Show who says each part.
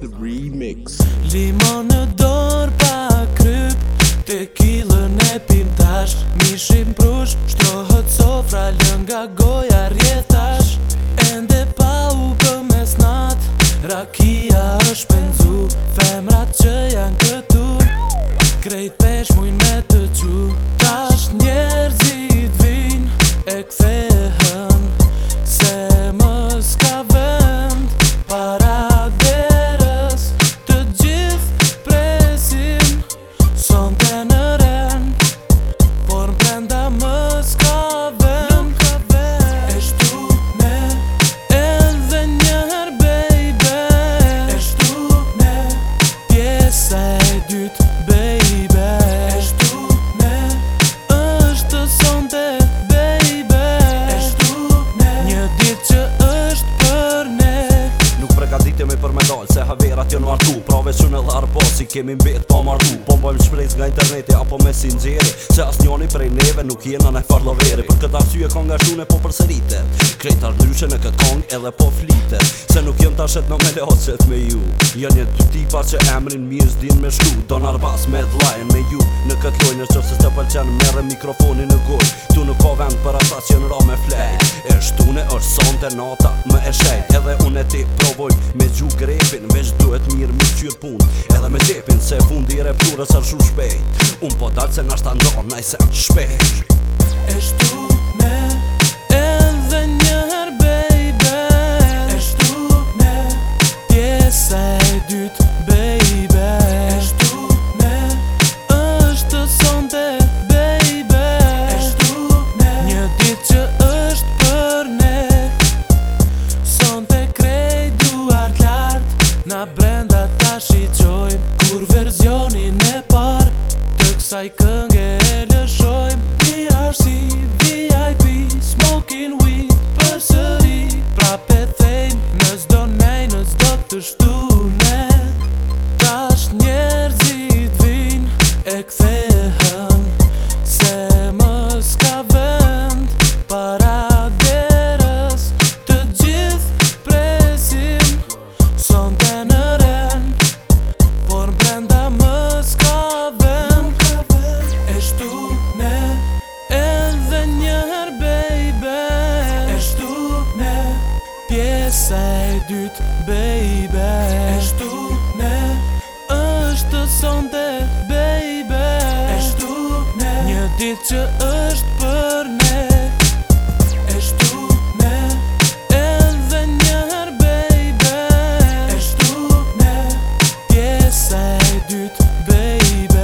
Speaker 1: the remix Limon në dorë pa kryp Te Tekilën e pim tash Mishim prush Shtrohët sofra lën nga goja rjetash Ende pa u këmes nat Rakia është penzu Femrat që janë këtu Krejt pesh mujnë me të qu Tash njerëzit vin E këthej
Speaker 2: kemi mbet pa marru Po mbojmë shprejt nga interneti apo me sinxeri se as njoni prej neve nuk jena ne farlo veri Për këtë arsye e nga shune po përsëritet Krejt ardryshe në këtë kong edhe po flitet Se nuk jem tashet në me leoset me ju Jan jet për tipa që emrin është din me shku Don arbas me dhlajen me ju Në këtë lojnë është që se të pëlqen mere mikrofoni në gojnë Tu nuk po vend për ata që në ra me flejnë të nata më e Edhe unë e ti provoj me gju grepin Veç duhet mirë Me qyrë pun Edhe me tepin se fundi i repturës është shumë shpejt Unë po dalë se nga shtë andonë, najse shpejt
Speaker 1: Eshtu like a E saj dytë, baby E ne me është të sonde, baby E ne Një ditë që është për me me me baby